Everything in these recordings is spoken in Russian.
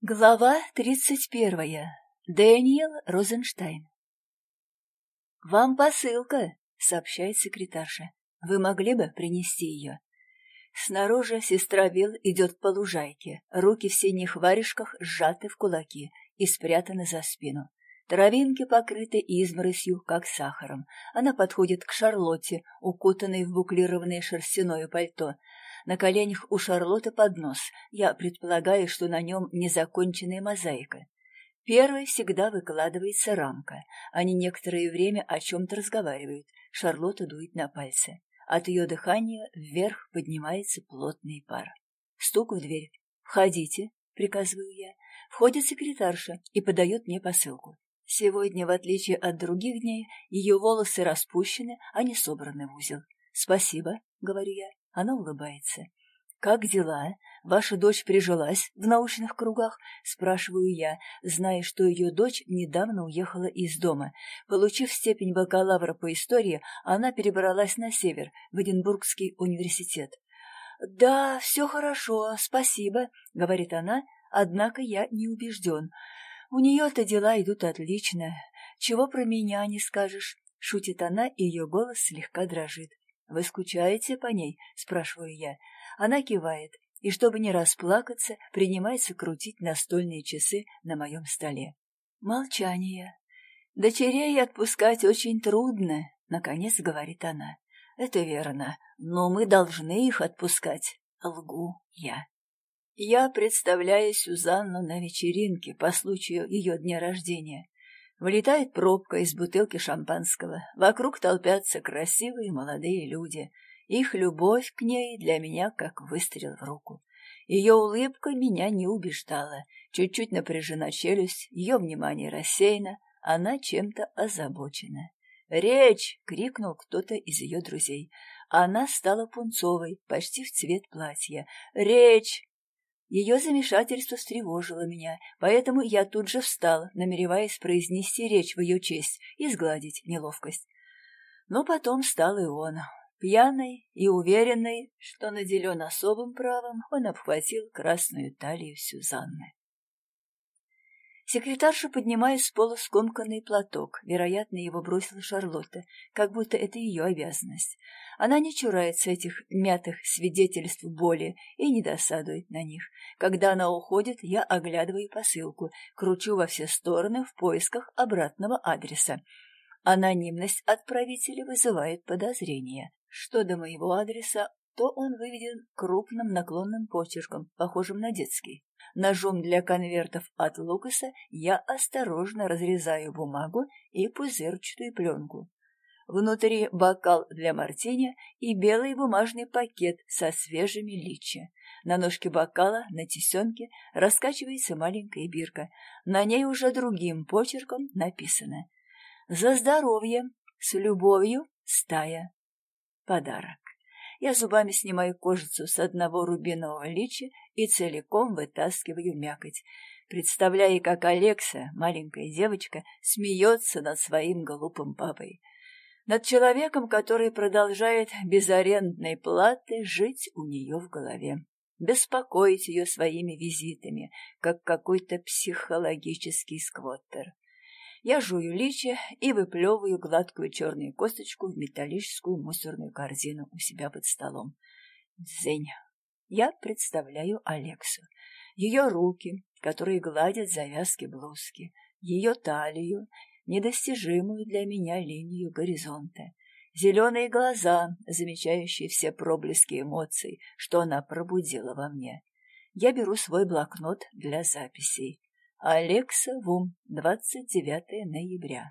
Глава тридцать первая. Дэниел Розенштайн. «Вам посылка», — сообщает секретарша. «Вы могли бы принести ее?» Снаружи сестра Вилл идет по лужайке, руки в синих варежках сжаты в кулаки и спрятаны за спину. Травинки покрыты изморосью, как сахаром. Она подходит к Шарлотте, укутанной в буклированное шерстяное пальто. На коленях у Шарлотты поднос. Я предполагаю, что на нем незаконченная мозаика. Первой всегда выкладывается рамка. Они некоторое время о чем-то разговаривают. Шарлотта дует на пальцы. От ее дыхания вверх поднимается плотный пар. Стук в дверь. «Входите», — приказываю я. Входит секретарша и подает мне посылку. Сегодня, в отличие от других дней, ее волосы распущены, а не собраны в узел. «Спасибо», — говорю я. Она улыбается. «Как дела? Ваша дочь прижилась в научных кругах?» — спрашиваю я, зная, что ее дочь недавно уехала из дома. Получив степень бакалавра по истории, она перебралась на север, в Эдинбургский университет. «Да, все хорошо, спасибо», — говорит она, однако я не убежден. «У нее-то дела идут отлично. Чего про меня не скажешь?» — шутит она, и ее голос слегка дрожит. «Вы скучаете по ней?» — спрашиваю я. Она кивает, и, чтобы не расплакаться, принимается крутить настольные часы на моем столе. Молчание. «Дочерей отпускать очень трудно», — наконец говорит она. «Это верно, но мы должны их отпускать», — лгу я. Я представляю Сюзанну на вечеринке по случаю ее дня рождения. Вылетает пробка из бутылки шампанского. Вокруг толпятся красивые молодые люди. Их любовь к ней для меня как выстрел в руку. Ее улыбка меня не убеждала. Чуть-чуть напряжена челюсть, ее внимание рассеяно, она чем-то озабочена. «Речь!» — крикнул кто-то из ее друзей. Она стала пунцовой, почти в цвет платья. «Речь!» Ее замешательство встревожило меня, поэтому я тут же встал, намереваясь произнести речь в ее честь и сгладить неловкость. Но потом стал и он. Пьяный и уверенный, что наделен особым правом, он обхватил красную талию Сюзанны. Секретарша поднимает с пола скомканный платок. Вероятно, его бросила Шарлотта, как будто это ее обязанность. Она не чурается этих мятых свидетельств боли и не досадует на них. Когда она уходит, я оглядываю посылку, кручу во все стороны в поисках обратного адреса. Анонимность отправителя вызывает подозрения. Что до моего адреса, то он выведен крупным наклонным почерком, похожим на детский. Ножом для конвертов от Лукаса я осторожно разрезаю бумагу и пузырчатую пленку. Внутри бокал для мартини и белый бумажный пакет со свежими личи. На ножке бокала, на тесенке, раскачивается маленькая бирка. На ней уже другим почерком написано «За здоровье! С любовью! Стая!» Подарок. Я зубами снимаю кожицу с одного рубинового лича и целиком вытаскиваю мякоть, представляя, как Алекса, маленькая девочка, смеется над своим глупым папой. Над человеком, который продолжает без арендной платы жить у нее в голове, беспокоить ее своими визитами, как какой-то психологический сквоттер. Я жую личи и выплевываю гладкую черную косточку в металлическую мусорную корзину у себя под столом. Дзень. Я представляю Алексу. Ее руки, которые гладят завязки блузки, ее талию, недостижимую для меня линию горизонта, зеленые глаза, замечающие все проблески эмоций, что она пробудила во мне. Я беру свой блокнот для записей. Алекса Вум, 29 ноября.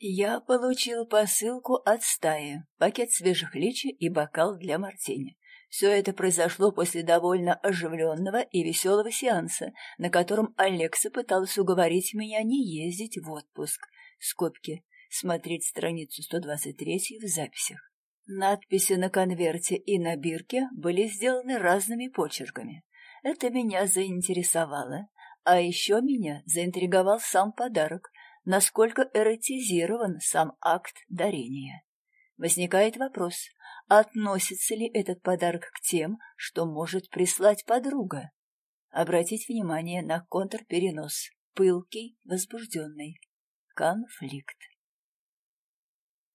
Я получил посылку от стаи, пакет свежих личи и бокал для мартини. Все это произошло после довольно оживленного и веселого сеанса, на котором Алекса пыталась уговорить меня не ездить в отпуск. Скобки. Смотреть страницу 123 в записях. Надписи на конверте и на бирке были сделаны разными почерками. Это меня заинтересовало, а еще меня заинтриговал сам подарок, насколько эротизирован сам акт дарения. Возникает вопрос, относится ли этот подарок к тем, что может прислать подруга? Обратить внимание на контрперенос. Пылкий, возбужденный. Конфликт.